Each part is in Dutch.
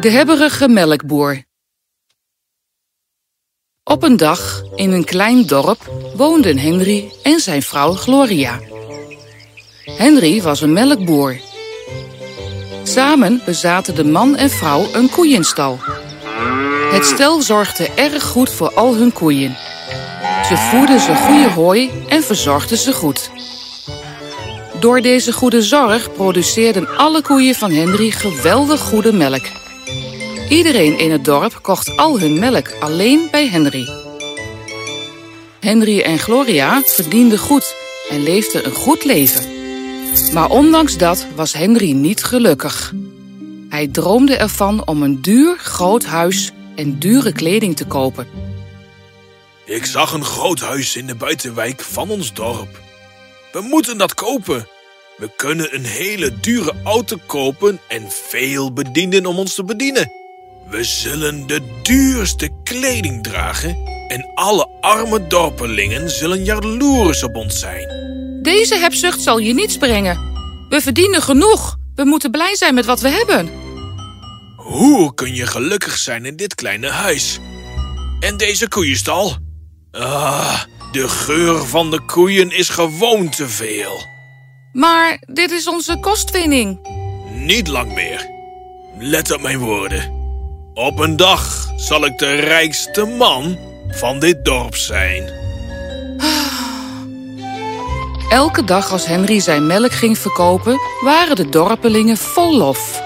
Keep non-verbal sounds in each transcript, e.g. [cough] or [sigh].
De hebberige melkboer. Op een dag in een klein dorp woonden Henry en zijn vrouw Gloria. Henry was een melkboer. Samen bezaten de man en vrouw een koeienstal. Het stel zorgde erg goed voor al hun koeien. Ze voerden ze goede hooi en verzorgden ze goed. Door deze goede zorg produceerden alle koeien van Henry geweldig goede melk. Iedereen in het dorp kocht al hun melk alleen bij Henry. Henry en Gloria verdienden goed en leefden een goed leven. Maar ondanks dat was Henry niet gelukkig. Hij droomde ervan om een duur groot huis en dure kleding te kopen. Ik zag een groot huis in de buitenwijk van ons dorp. We moeten dat kopen. We kunnen een hele dure auto kopen en veel bedienden om ons te bedienen. We zullen de duurste kleding dragen en alle arme dorpelingen zullen jaloers op ons zijn. Deze hebzucht zal je niets brengen. We verdienen genoeg. We moeten blij zijn met wat we hebben. Hoe kun je gelukkig zijn in dit kleine huis? En deze koeienstal? Ah, de geur van de koeien is gewoon te veel. Maar dit is onze kostwinning. Niet lang meer. Let op mijn woorden. Op een dag zal ik de rijkste man van dit dorp zijn. Elke dag als Henry zijn melk ging verkopen, waren de dorpelingen vol lof.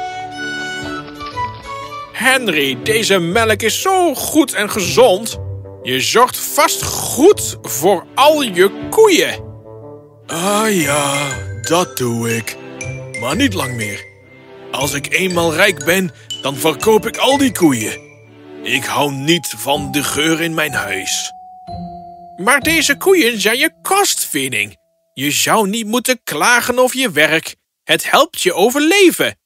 Henry, deze melk is zo goed en gezond. Je zorgt vast goed voor al je koeien. Ah ja, dat doe ik. Maar niet lang meer. Als ik eenmaal rijk ben, dan verkoop ik al die koeien. Ik hou niet van de geur in mijn huis. Maar deze koeien zijn je kostvinding. Je zou niet moeten klagen over je werk. Het helpt je overleven.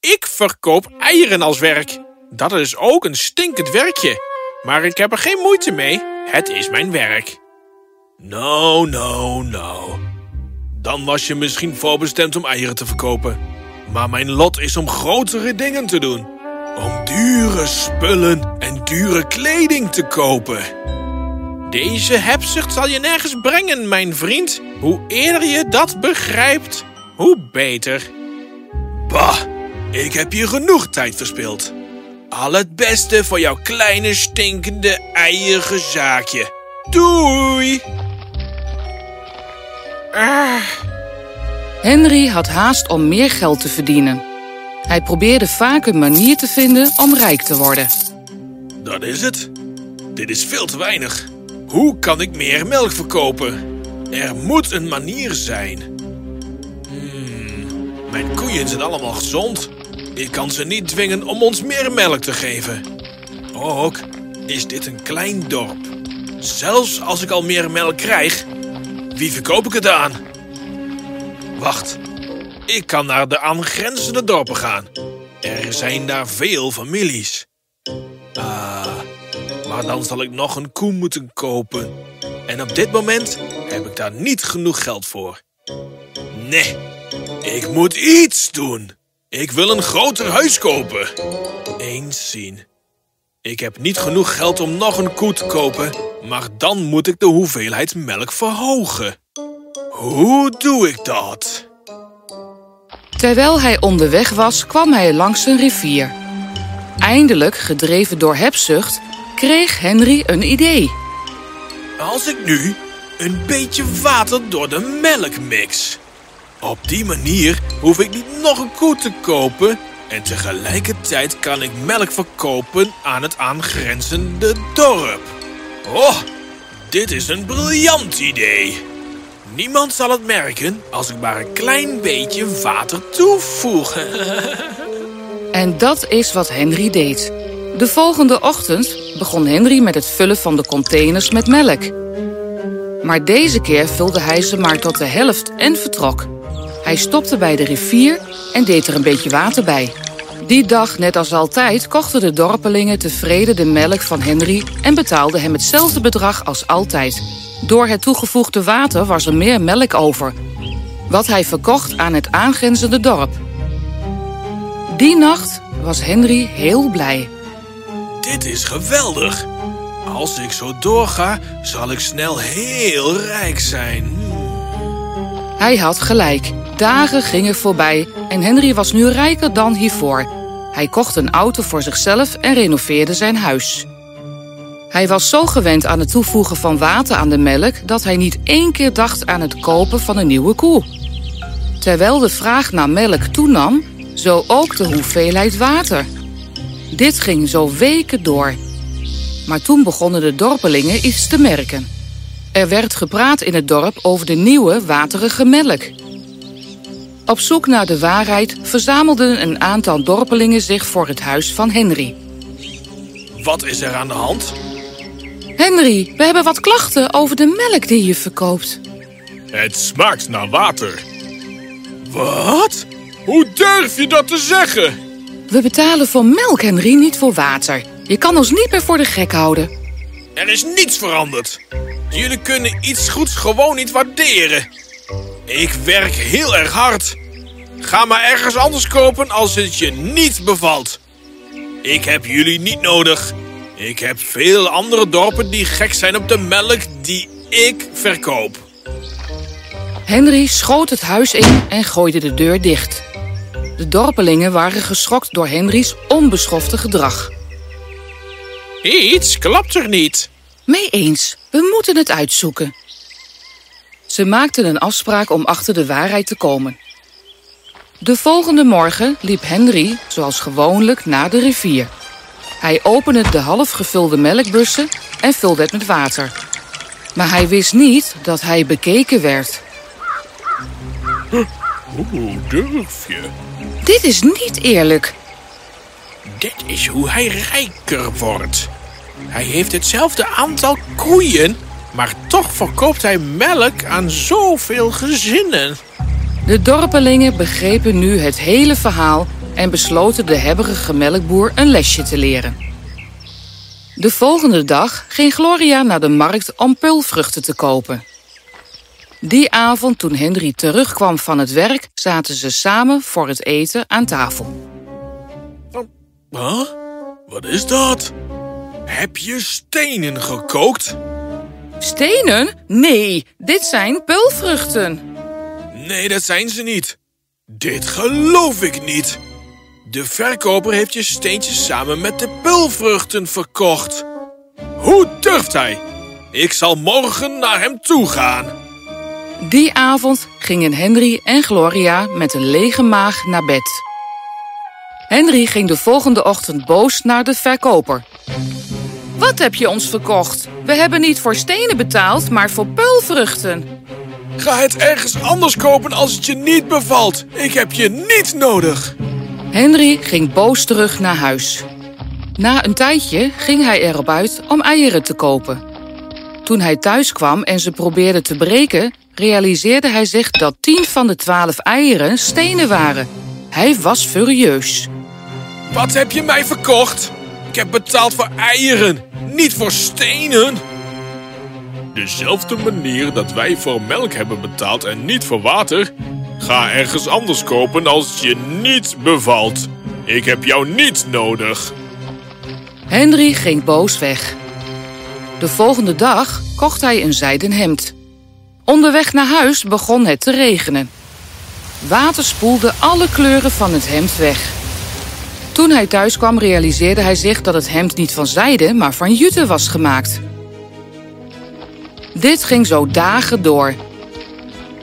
Ik verkoop eieren als werk. Dat is ook een stinkend werkje. Maar ik heb er geen moeite mee. Het is mijn werk. Nou, nou, nou. Dan was je misschien voorbestemd om eieren te verkopen. Maar mijn lot is om grotere dingen te doen. Om dure spullen en dure kleding te kopen. Deze hebzucht zal je nergens brengen, mijn vriend. Hoe eerder je dat begrijpt, hoe beter. Bah, ik heb hier genoeg tijd verspild. Al het beste voor jouw kleine stinkende eigen zaakje. Doei! Ah. Henry had haast om meer geld te verdienen. Hij probeerde vaak een manier te vinden om rijk te worden. Dat is het. Dit is veel te weinig. Hoe kan ik meer melk verkopen? Er moet een manier zijn. Hmm, mijn koeien zijn allemaal gezond. Ik kan ze niet dwingen om ons meer melk te geven. Ook is dit een klein dorp. Zelfs als ik al meer melk krijg, wie verkoop ik het aan? Wacht, ik kan naar de aangrenzende dorpen gaan. Er zijn daar veel families. Ah, maar dan zal ik nog een koe moeten kopen. En op dit moment heb ik daar niet genoeg geld voor. Nee, ik moet iets doen. Ik wil een groter huis kopen. Eens zien. Ik heb niet genoeg geld om nog een koe te kopen, maar dan moet ik de hoeveelheid melk verhogen. Hoe doe ik dat? Terwijl hij onderweg was, kwam hij langs een rivier. Eindelijk, gedreven door hebzucht, kreeg Henry een idee. Als ik nu een beetje water door de melk mix. Op die manier hoef ik niet nog een koe te kopen en tegelijkertijd kan ik melk verkopen aan het aangrenzende dorp. Oh, dit is een briljant idee. Niemand zal het merken als ik maar een klein beetje water toevoeg. [laughs] En dat is wat Henry deed. De volgende ochtend begon Henry met het vullen van de containers met melk. Maar deze keer vulde hij ze maar tot de helft en vertrok. Hij stopte bij de rivier en deed er een beetje water bij. Die dag, net als altijd, kochten de dorpelingen tevreden de melk van Henry en betaalden hem hetzelfde bedrag als altijd. Door het toegevoegde water was er meer melk over, wat hij verkocht aan het aangrenzende dorp. Die nacht was Henry heel blij. Dit is geweldig. Als ik zo doorga, zal ik snel heel rijk zijn. Hij had gelijk. Dagen gingen voorbij en Henry was nu rijker dan hiervoor. Hij kocht een auto voor zichzelf en renoveerde zijn huis. Hij was zo gewend aan het toevoegen van water aan de melk dat hij niet één keer dacht aan het kopen van een nieuwe koe. Terwijl de vraag naar melk toenam, zo ook de hoeveelheid water. Dit ging zo weken door. Maar toen begonnen de dorpelingen iets te merken. Er werd gepraat in het dorp over de nieuwe waterige melk. Op zoek naar de waarheid verzamelden een aantal dorpelingen zich voor het huis van Henry. Wat is er aan de hand? Henry, we hebben wat klachten over de melk die je verkoopt. Het smaakt naar water. Wat? Hoe durf je dat te zeggen? We betalen voor melk, Henry, niet voor water. Je kan ons niet meer voor de gek houden. Er is niets veranderd. Jullie kunnen iets goeds gewoon niet waarderen. Ik werk heel erg hard. Ga maar ergens anders kopen als het je niet bevalt. Ik heb jullie niet nodig. Ik heb veel andere dorpen die gek zijn op de melk die ik verkoop. Henry schoot het huis in en gooide de deur dicht. De dorpelingen waren geschokt door Henry's onbeschofte gedrag. Iets klopt er niet. Mee eens, we moeten het uitzoeken. Ze maakten een afspraak om achter de waarheid te komen. De volgende morgen liep Henry, zoals gewoonlijk, naar de rivier. Hij opende de half gevulde melkbussen en vulde het met water. Maar hij wist niet dat hij bekeken werd. Hoe durf je? Dit is niet eerlijk. Dit is hoe hij rijker wordt. Hij heeft hetzelfde aantal koeien, maar toch verkoopt hij melk aan zoveel gezinnen. De dorpelingen begrepen nu het hele verhaal en besloten de hebberige melkboer een lesje te leren. De volgende dag ging Gloria naar de markt om pulvruchten te kopen. Die avond, toen Henry terugkwam van het werk, zaten ze samen voor het eten aan tafel. Huh? Wat is dat? Heb je stenen gekookt? Stenen? Nee, dit zijn pulvruchten. Nee, dat zijn ze niet. Dit geloof ik niet. De verkoper heeft je steentjes samen met de pulvruchten verkocht. Hoe durft hij? Ik zal morgen naar hem toe gaan. Die avond gingen Henry en Gloria met een lege maag naar bed. Henry ging de volgende ochtend boos naar de verkoper. Wat heb je ons verkocht? We hebben niet voor stenen betaald, maar voor peulvruchten. Ga het ergens anders kopen als het je niet bevalt. Ik heb je niet nodig. Henry ging boos terug naar huis. Na een tijdje ging hij erop uit om eieren te kopen. Toen hij thuis kwam en ze probeerde te breken, realiseerde hij zich dat tien van de twaalf eieren stenen waren. Hij was furieus. Wat heb je mij verkocht? Ik heb betaald voor eieren, niet voor stenen. Dezelfde manier dat wij voor melk hebben betaald en niet voor water. Ga ergens anders kopen als je niet bevalt. Ik heb jou niet nodig. Henry ging boos weg. De volgende dag kocht hij een zijden hemd. Onderweg naar huis begon het te regenen. Water spoelde alle kleuren van het hemd weg. Toen hij thuis kwam realiseerde hij zich dat het hemd niet van zijde, maar van jute was gemaakt. Dit ging zo dagen door.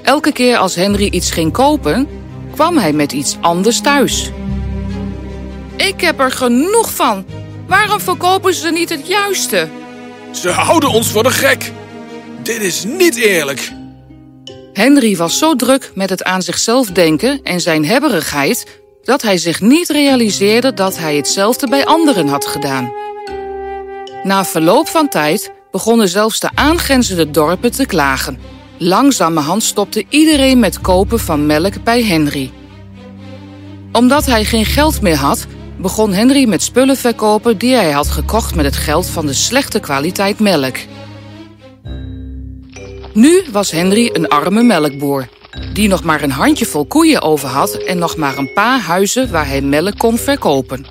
Elke keer als Henry iets ging kopen, kwam hij met iets anders thuis. Ik heb er genoeg van. Waarom verkopen ze niet het juiste? Ze houden ons voor de gek. Dit is niet eerlijk. Henry was zo druk met het aan zichzelf denken en zijn hebberigheid dat hij zich niet realiseerde dat hij hetzelfde bij anderen had gedaan. Na verloop van tijd begonnen zelfs de aangrenzende dorpen te klagen. Langzamerhand stopte iedereen met kopen van melk bij Henry. Omdat hij geen geld meer had, begon Henry met spullen verkopen die hij had gekocht met het geld van de slechte kwaliteit melk. Nu was Henry een arme melkboer. Die nog maar een handjevol koeien over had en nog maar een paar huizen waar hij melk kon verkopen.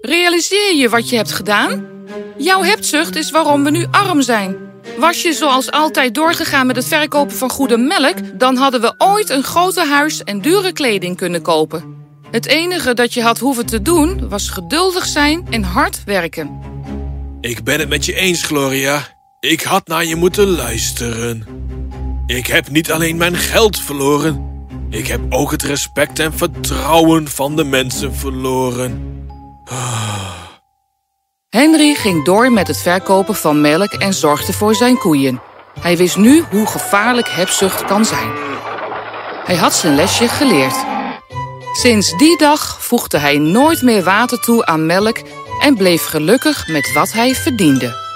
Realiseer je wat je hebt gedaan? Jouw hebzucht is waarom we nu arm zijn. Was je zoals altijd doorgegaan met het verkopen van goede melk, dan hadden we ooit een groter huis en dure kleding kunnen kopen. Het enige dat je had hoeven te doen was geduldig zijn en hard werken. Ik ben het met je eens, Gloria. Ik had naar je moeten luisteren. Ik heb niet alleen mijn geld verloren, ik heb ook het respect en vertrouwen van de mensen verloren. Henry ging door met het verkopen van melk en zorgde voor zijn koeien. Hij wist nu hoe gevaarlijk hebzucht kan zijn. Hij had zijn lesje geleerd. Sinds die dag voegde hij nooit meer water toe aan melk en bleef gelukkig met wat hij verdiende.